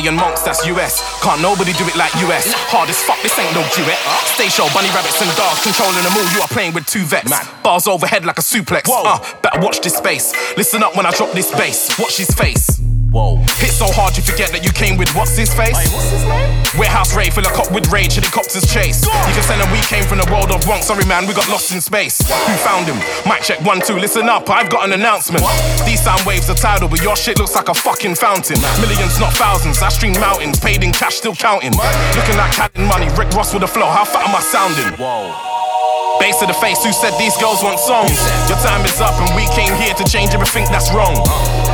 Money monks, that's US. Can't nobody do it like US. Hard as fuck, this ain't no duet. Stay show, bunny rabbits and dogs, controlling them all. You are playing with two vets. Man. Bars overhead like a suplex. Uh, better watch this space. Listen up when I drop this bass. Watch his face. Whoa. Hit so hard you forget that you with what's his face? What's his name? Warehouse raid, fill a cop with rage, helicopters chase. You can send him, we came from the world of wrong. Sorry, man, we got lost in space. Who found him? Mic check one, two, listen up, I've got an announcement. These sound waves are tidal, but your shit looks like a fucking fountain. Millions, not thousands, I stream mountains, paid in cash, still counting. Looking like counting money, Rick Ross with a flow, how fat am I sounding? Whoa. Base to the face, who said these girls want songs? Your time is up and we came here to change everything that's wrong.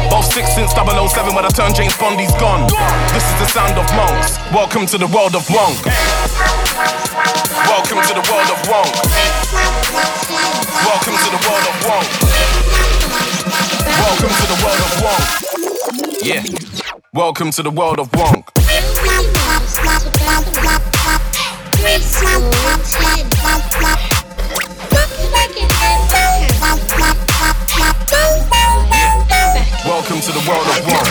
Both six since 007 when I turned James Bond, he's gone. This is the sound of monks. Welcome to the world of Wong. Welcome to the world of Wong. Welcome to the world of Wong. Welcome to the world of Wong. Yeah. Welcome to the world of Wong. Welcome to the world of one.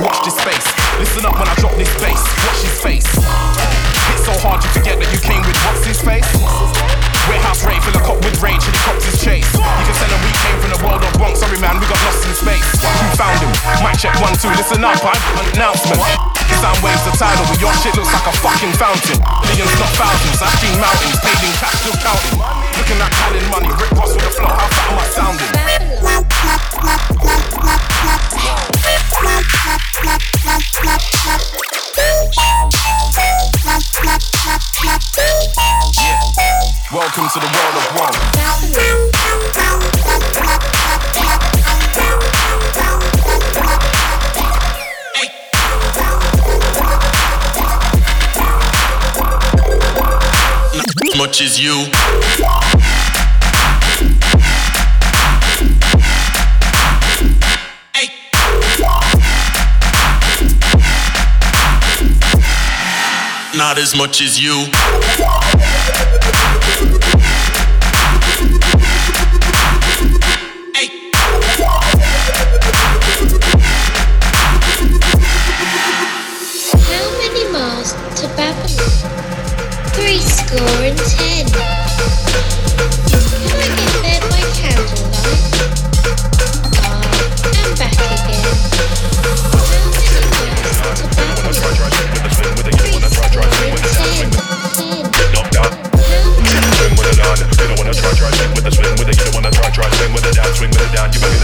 Watch this space. Listen up when I drop this bass. Watch his face. Hit so hard you forget that you came with what's his face? Warehouse rave, fill a cop with rage, helicopters chase. You can send a we came from the world of wrong. Sorry, man, we got lost in space. Who found him? Mic check one, two, listen up, I've got an announcement. Sound waves are tidal, but your shit looks like a fucking fountain. Millions, not thousands, I've seen mountains, paid in cash, still counting. Looking at counting money, Rick Ross with the flow, how fat am I sounding? Much as you. Not as much as you. You better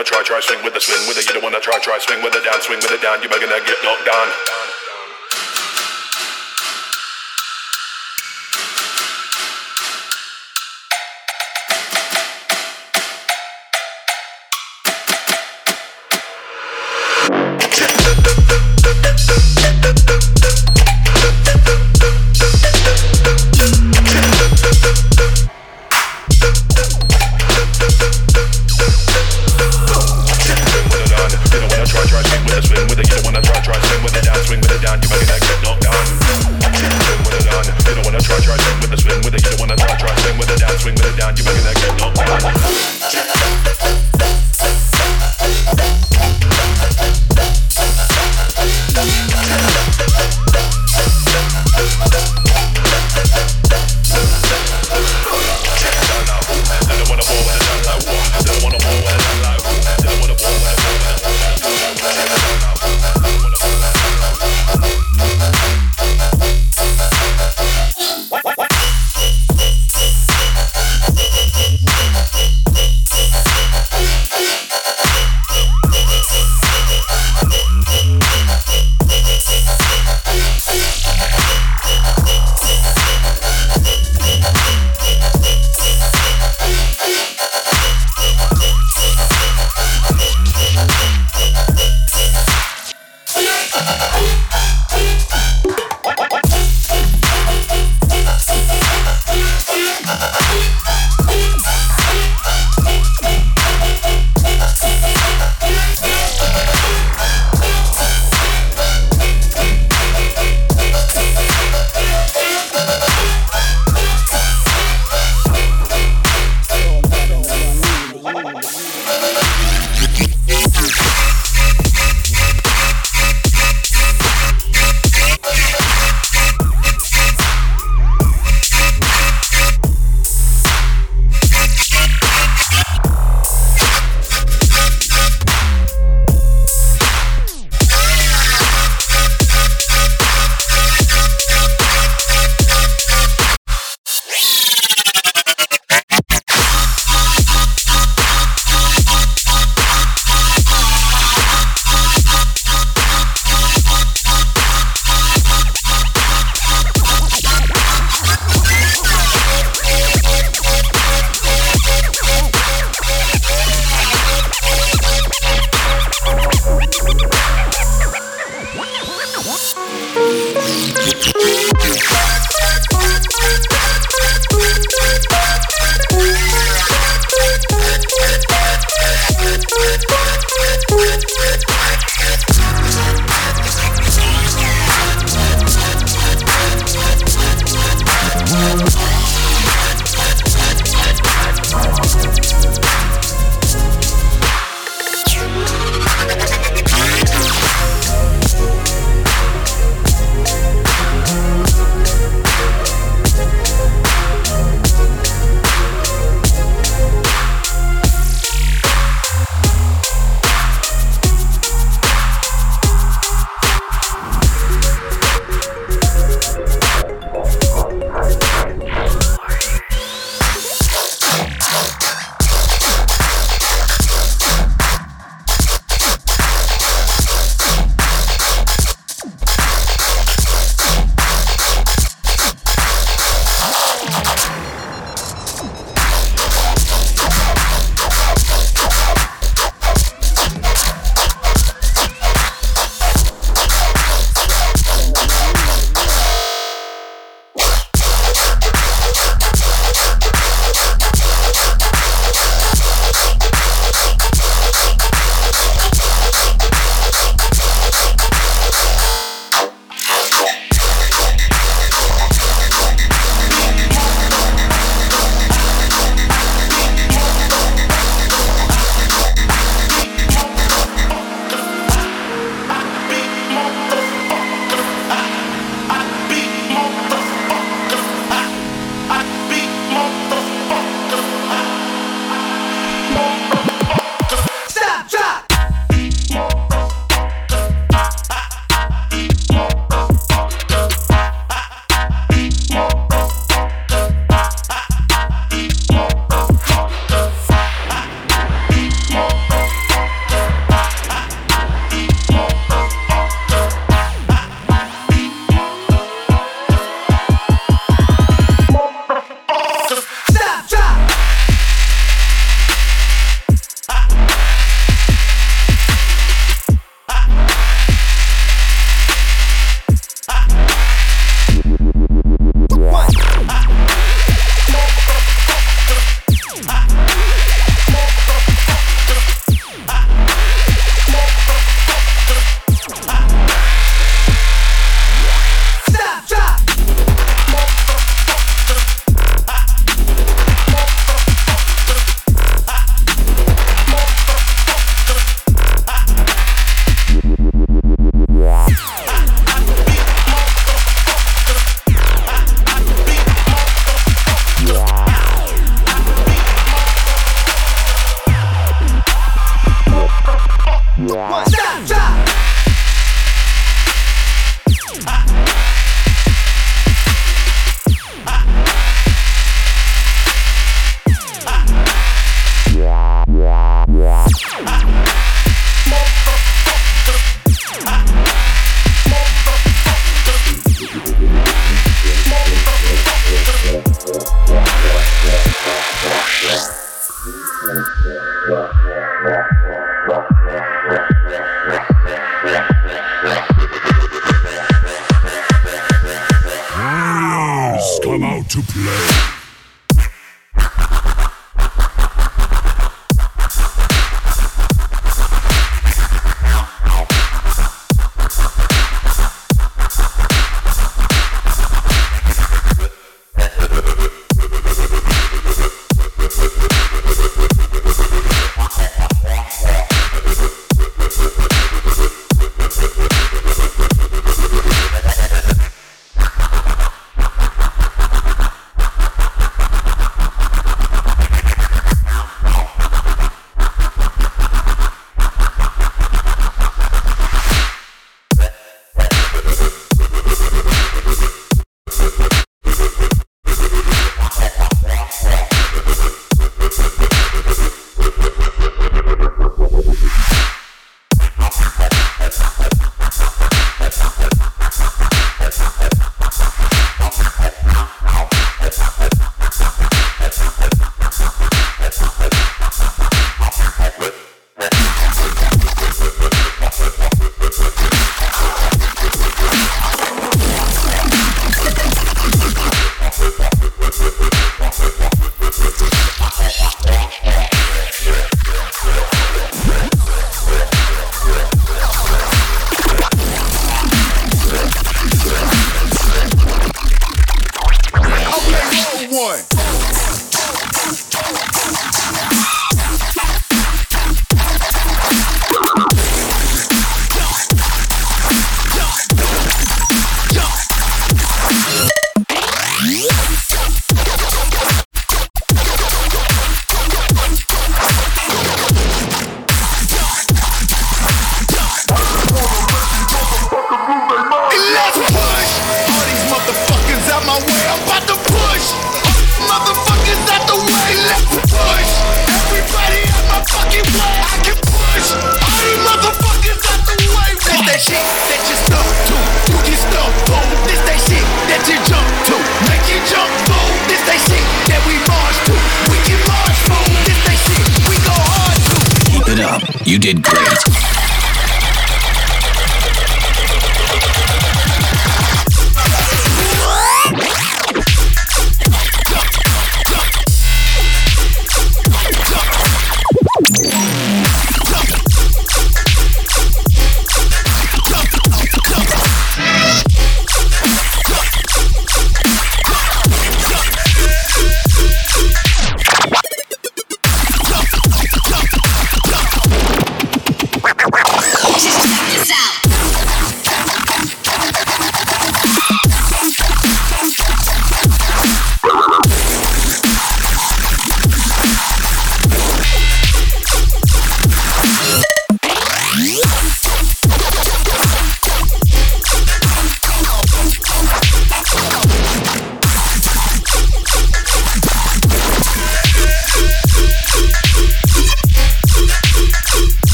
wanna try, try, swing with the swing with it. You don't wanna try, try, swing with it down, swing with it down, you're gonna get knocked down.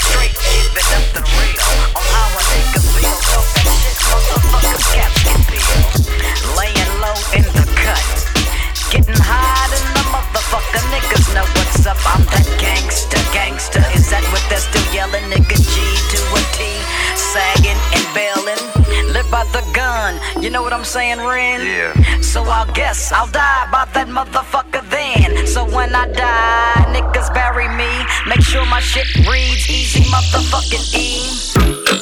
Straight real on a shit, motherfuckers. Laying low in the cut, getting high, and the motherfucker niggas know what's up. I'm that. Is that what still yelling, nigga? G to a T, sagging and bailing. Live by the gun, you know what I'm saying, Ren? Yeah. So I guess I'll die by that motherfucker then. So when I die niggas bury me. Make sure my shit reads Eazy, motherfucking E.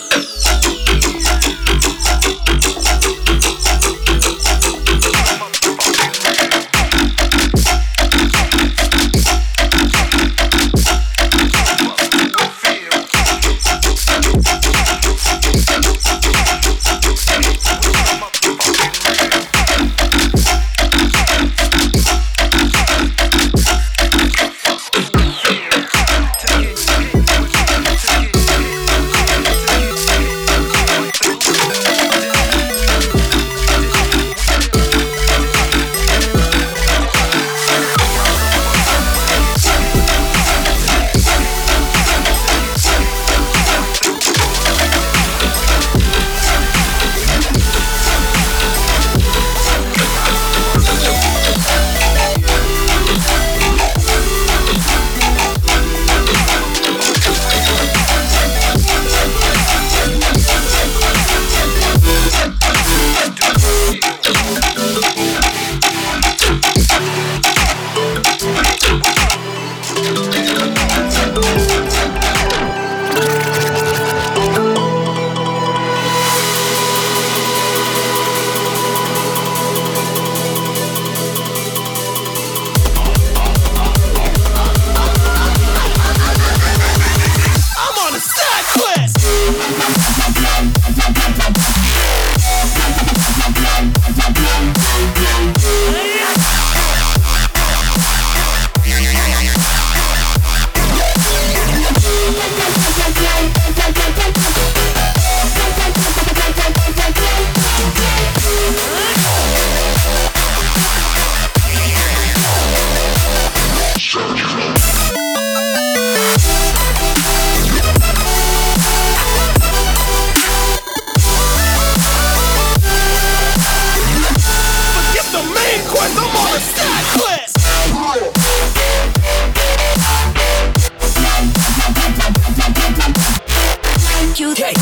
you.